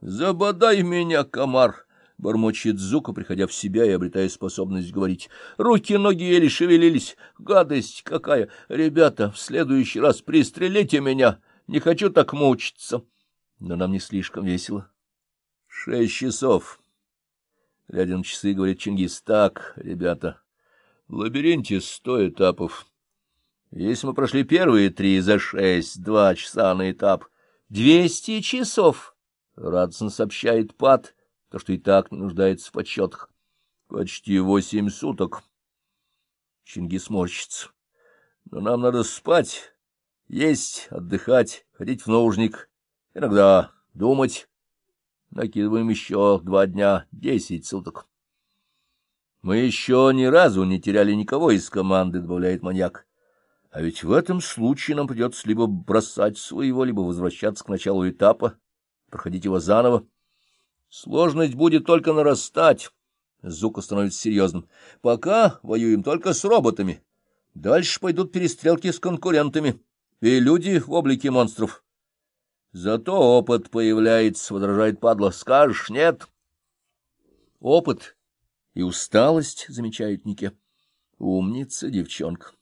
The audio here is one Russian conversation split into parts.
— Забодай меня, комар! — бормочет Зука, приходя в себя и обретая способность говорить. — Руки-ноги еле шевелились. Гадость какая! Ребята, в следующий раз пристрелите меня! Не хочу так мучиться. Но нам не слишком весело. — Шесть часов. Глядя на часы, говорит Чингис. — Так, ребята, в лабиринте сто этапов. Если мы прошли первые три за шесть, два часа на этап, двести часов, — радостно сообщает Пат, то, что и так нуждается в подсчетах. Почти восемь суток. Чингис морщится. Но нам надо спать, есть, отдыхать, ходить в нужник, иногда думать. Накидываем еще два дня, десять суток. Мы еще ни разу не теряли никого из команды, добавляет маньяк. А ведь в этом случае нам придется либо бросать своего, либо возвращаться к началу этапа, проходить его заново. Сложность будет только нарастать. Зука становится серьезным. Пока воюем только с роботами. Дальше пойдут перестрелки с конкурентами. И люди в облике монстров. Зато опыт появляется, — возражает падла. Скажешь, нет? Опыт и усталость, — замечает Нике. Умница девчонка.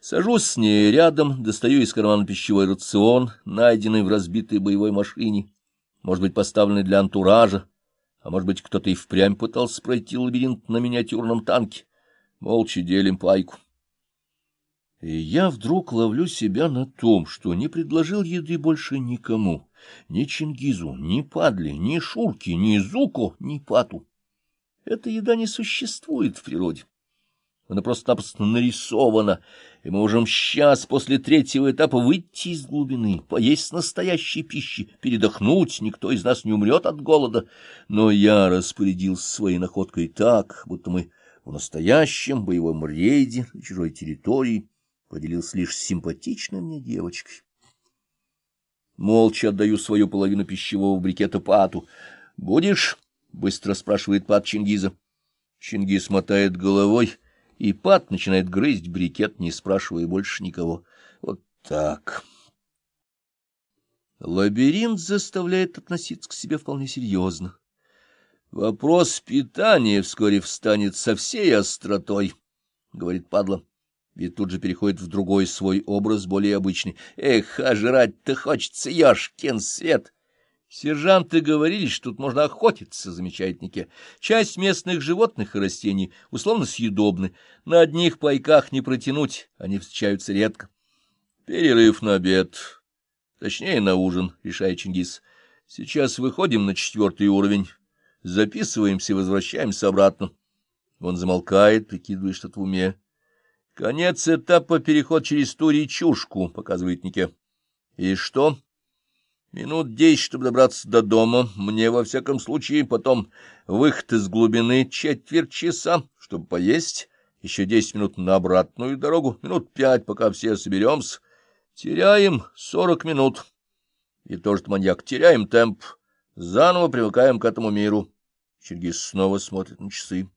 Сажусь с ней рядом, достаю из кармана пищевой рацион, найденный в разбитой боевой машине, может быть, поставленный для антуража, а может быть, кто-то и впрямь пытался пройти лабиринт на миниатюрном танке. Молча делим пайку. И я вдруг ловлю себя на том, что не предложил еды больше никому, ни Чингизу, ни Падле, ни Шурке, ни Зуку, ни Пату. Эта еда не существует в природе. Она просто-напросто нарисована, и мы можем сейчас после третьего этапа выйти из глубины, поесть настоящей пищи, передохнуть, никто из нас не умрет от голода. Но я распорядился своей находкой так, будто мы в настоящем боевом рейде на чужой территории поделился лишь симпатичной мне девочкой. Молча отдаю свою половину пищевого брикета Пату. «Будешь?» — быстро спрашивает Пат Чингиза. Чингиз мотает головой — и Пат начинает грызть брикет, не спрашивая больше никого. Вот так. Лабиринт заставляет относиться к себе вполне серьезно. Вопрос питания вскоре встанет со всей остротой, — говорит падла, и тут же переходит в другой свой образ, более обычный. Эх, а жрать-то хочется, ешкин свет! Сержанты говорили, что тут можно охотиться, замечает Нике. Часть местных животных и растений условно съедобны. На одних пайках не протянуть, они встречаются редко. Перерыв на обед. Точнее, на ужин, решает Чингис. Сейчас выходим на четвертый уровень. Записываемся и возвращаемся обратно. Он замолкает, прикидывая что-то в уме. Конец этапа — переход через ту речушку, показывает Нике. И что? Минут десять, чтобы добраться до дома. Мне, во всяком случае, потом выход из глубины четверть часа, чтобы поесть. Еще десять минут на обратную дорогу, минут пять, пока все соберемся. Теряем сорок минут. И тоже маньяк. Теряем темп. Заново привыкаем к этому миру. Чингис снова смотрит на часы.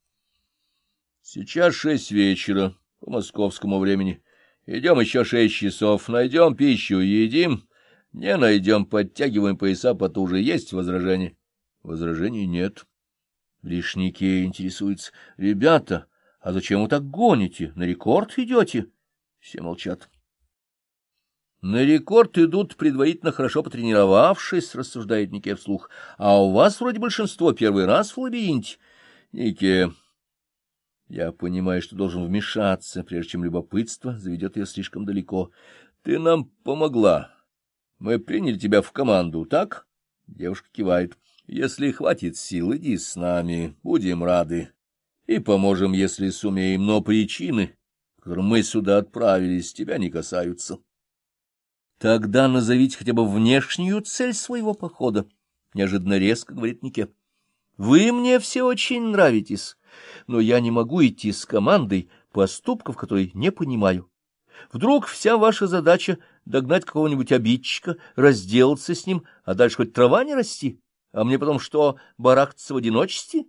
Сейчас шесть вечера по московскому времени. Идем еще шесть часов, найдем пищу, едим не найдем, подтягиваем пояса потуже. Есть возражения? Возражений нет. Лишь Никея интересуется. Ребята, а зачем вы так гоните? На рекорд идете? Все молчат. На рекорд идут предварительно хорошо потренировавшись, рассуждает Нике вслух. А у вас вроде большинство первый раз в лабиринте. Нике, я понимаю, что должен вмешаться, прежде чем любопытство заведет ее слишком далеко. Ты нам помогла. Мы приняли тебя в команду, так? Девушка кивает. Если хватит сил, иди с нами, будем рады. И поможем, если сумеем, но причины, по которым мы сюда отправились, тебя не касаются. Тогда назовите хотя бы внешнюю цель своего похода, — неожиданно резко говорит Нике. Вы мне все очень нравитесь, но я не могу идти с командой поступков, которые не понимаю. Вдруг вся ваша задача — догнать какого-нибудь обидчика, разделаться с ним, а дальше хоть трава не расти, а мне потом что, барахтаться в одиночестве?